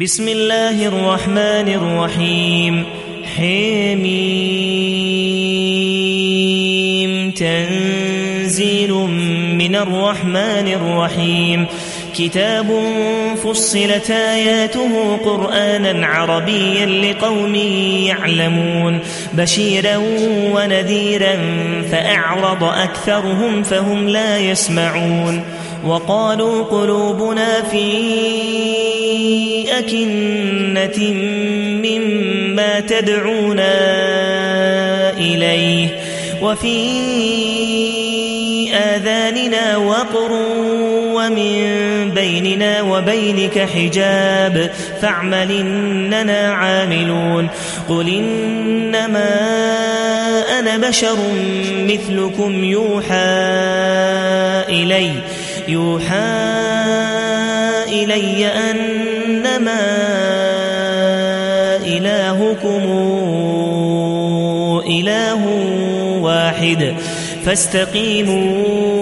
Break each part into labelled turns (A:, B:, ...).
A: بسم الله الرحمن الرحيم حميم تنزيل من الرحمن الرحيم كتاب فصلت اياته قرانا عربيا لقوم يعلمون بشيرا ونذيرا فاعرض اكثرهم فهم لا يسمعون وقالوا قلوبنا في أكنة مما تدعونا إليه وفي آذاننا وقر ومن بيننا وبينك حجاب فاعمل إننا عاملون قل إنما أنا بشر مثلكم يوحى إلي يوحى إلي أنما إلهكم إله واحد فاستقيموا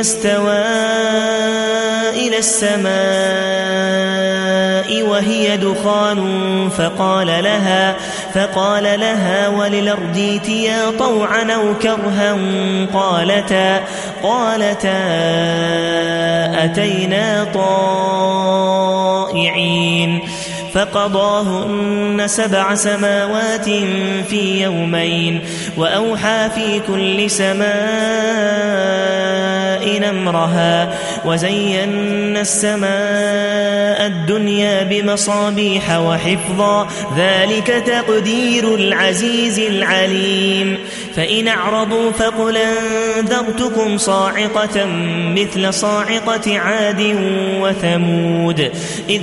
A: استوى إلى السماء وهي دخان فقال لها فقال لها وللأرض ائتيا طوعا أو كرها قالتا قالتا أتينا طائعين. فقضاهن سبع سماوات في يومين وأوحى في كل سماء نمرها وزينا السماء الدنيا بمصابيح وحفظا ذلك تقدير العزيز العليم فإن أعرضوا فقل أنذرتكم صاعقة مثل صاعقة عاد وثمود إذ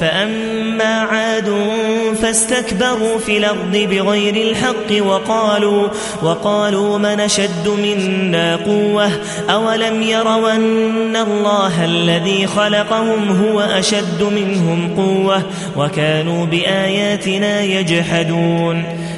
A: فأما عاد فاستكبروا في الأرض بغير الحق وقالوا وقالوا من شد منا قوة؟ أولم يروا أن الله الذي خلقهم هو أشد منهم قوة وكانوا بآياتنا يجحدون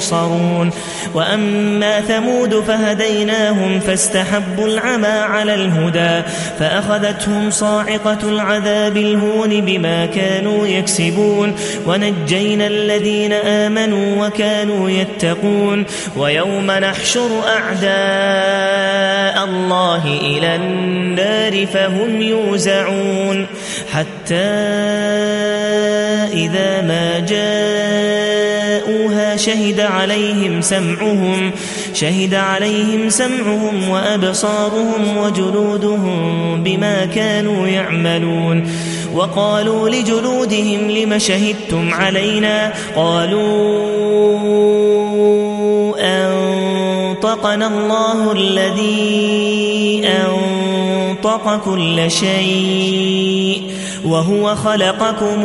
A: ينصرون وأما ثمود فهديناهم فاستحبوا العمى على الهدى فأخذتهم صاعقة العذاب الهون بما كانوا يكسبون. ونجينا الذين آمنوا وكانوا يتقون. ويوم نحشر أعداء الله إلى النار فهم يوزعون. حتى إذا ما شهد عليهم سمعهم شهد عليهم سمعهم وأبصارهم وجلودهم بما كانوا يعملون. وقالوا لجلودهم لم شهدتم علينا؟ قالوا أنطقنا الله الذي أنطق كل شيء وهو خلقكم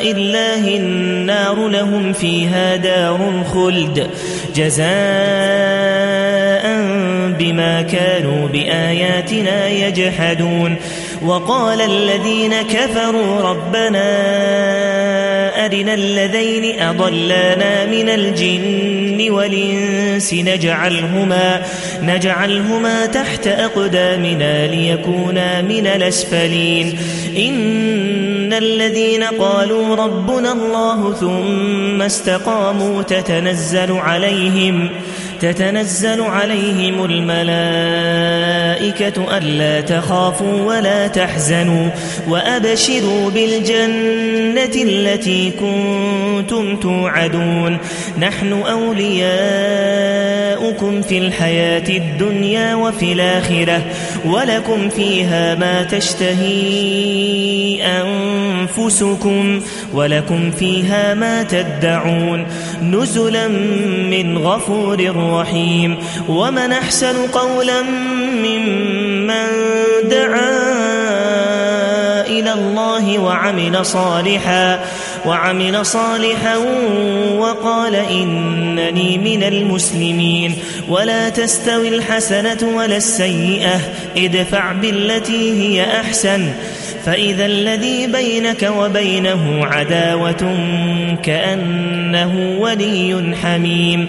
A: الله النار لهم فيها دار الخلد. جزاء بما كانوا بآياتنا يجحدون. وقال الذين كفروا ربنا أرنا الذين أضلانا من الجن والإنس نجعلهما, نجعلهما تحت أقدامنا ليكونا من الأسفلين. إن الذين قالوا ربنا الله ثم استقاموا تتنزل عليهم تتنزل عليهم الملائكة ألا تخافوا ولا تحزنوا وأبشروا بالجنة التي كنتم توعدون نحن أولياؤكم في الحياة الدنيا وفي الآخرة ولكم فيها ما تشتهي أنفسكم ولكم فيها ما تدعون نزلا من غفور رحيم ومن أحسن قولا ممن دعا إلى الله وعمل صالحا وعمل صالحا وقال إنني من المسلمين ولا تستوي الحسنة ولا السيئة ادفع بالتي هي أحسن فإذا الذي بينك وبينه عداوة كأنه ولي حميم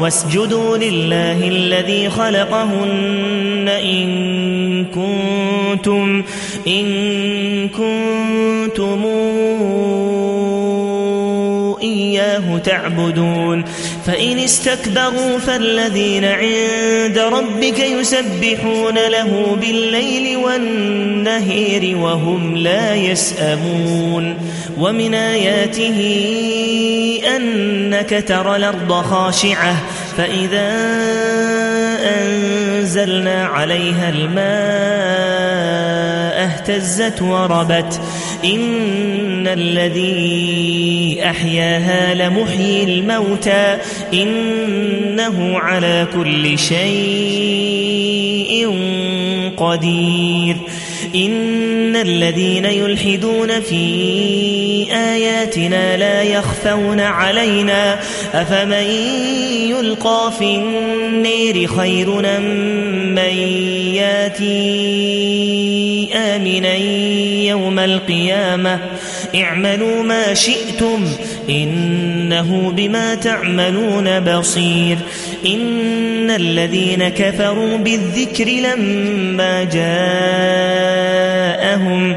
A: واسجدوا لله الذي خلقهن إن كنتم, إن كنتم إياه تعبدون. فإن استكبروا فالذين عند ربك يسبحون له بالليل والنهير وهم لا يسأمون. ومن آياته أنك ترى الأرض خاشعة فإذا أنزلنا عليها الماء اهتزت وربت. إن الذي أحياها لمحيي الموتى إنه على كل شيء قدير إن الذين يلحدون في آياتنا لا يخفون علينا أفمن يلقى في النير خير من ياتي آمنا يوم القيامة اعملوا ما شئتم إنه بما تعملون بصير إن الذين كفروا بالذكر لما جاءهم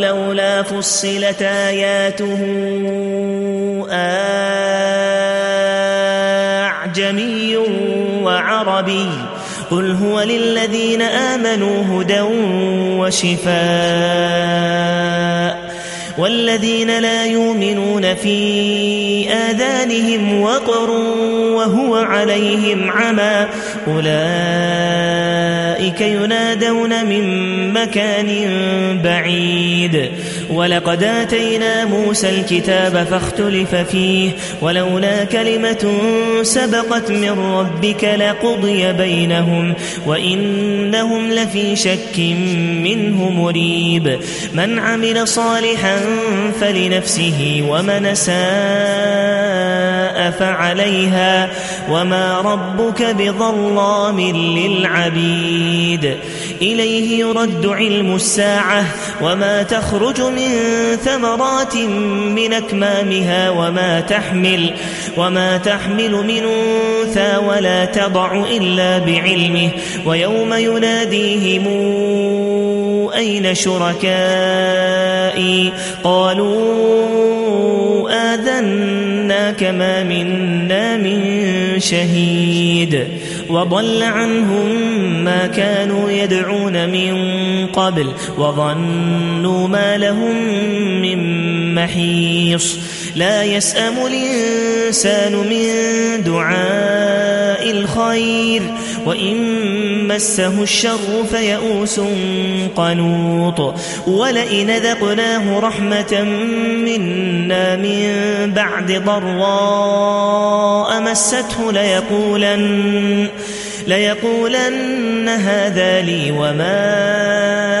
A: لولا فصلت آياته أعجمي وعربي قل هو للذين آمنوا هدى وشفاء والذين لا يؤمنون في آذانهم وقر وهو عليهم عمى أولئك ينادون من مكان بعيد. ولقد آتينا موسى الكتاب فاختلف فيه ولولا كلمة سبقت من ربك لقضي بينهم وإنهم لفي شك منه مريب. من عمل صالحا فلنفسه ومن ساء فعليها وما ربك بظلام للعبيد. إليه يرد علم الساعة وما تخرج من ثمرات من أكمامها وما تحمل وما تحمل من أنثى ولا تضع إلا بعلمه. ويوم يناديهم أين شركائي؟ قالوا آذنا كما منا من شهيد وضل عنهم ما كانوا يدعون من قبل وظنوا ما لهم من محيص لا يسأم الإنسان من دعاء الخير وإن مسه الشر فيئوس قنوط. ولئن ذقناه رحمة منا من بعد ضراء مسته ليقولن ليقولن هذا لي وما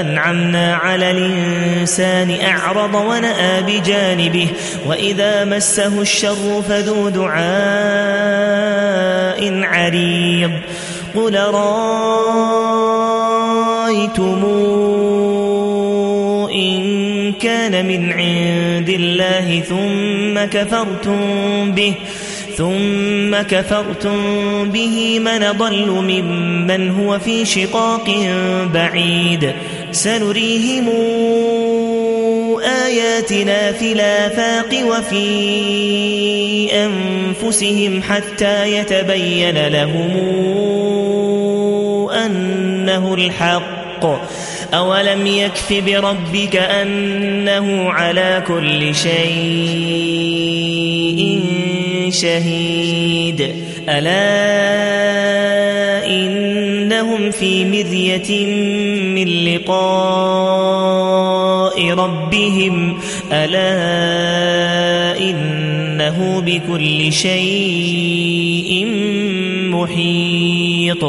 A: أنعمنا على الإنسان أعرض ونأى بجانبه وإذا مسه الشر فذو دعاء عريض. قل رايتم إن كان من عند الله ثم كفرتم به ثم كفرتم به من ضل ممن هو في شقاق بعيد. سنريهم آياتنا في الآفاق وفي أنفسهم حتى يتبين لهم أنه الحق. أولم يكف بربك أنه على كل شيء شهيد. ألا إنهم في مرية من لقاء ربهم. ألا إنه بكل شيء محيط.